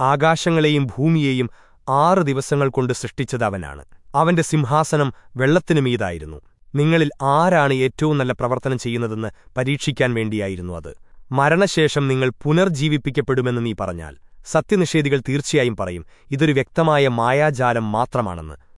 ആകാശങ്ങളെയും ഭൂമിയെയും ആറ് ദിവസങ്ങൾ കൊണ്ട് സൃഷ്ടിച്ചത് അവനാണ്. അവന്റെ സിംഹാസനം വെള്ളത്തിനു മീതായിരുന്നു. നിങ്ങളിൽ ആരാണ് ഏറ്റവും നല്ല പ്രവർത്തനം ചെയ്യുന്നതെന്ന് പരീക്ഷിക്കാൻ വേണ്ടിയായിരുന്നു അത്. മരണശേഷം നിങ്ങൾ പുനർജീവിപ്പിക്കപ്പെടുമെന്ന് നീ പറഞ്ഞാൽ സത്യനിഷേധികൾ തീർച്ചയായും പറയും ഇതൊരു വ്യക്തമായ മായാജാലം മാത്രമാണെന്ന്.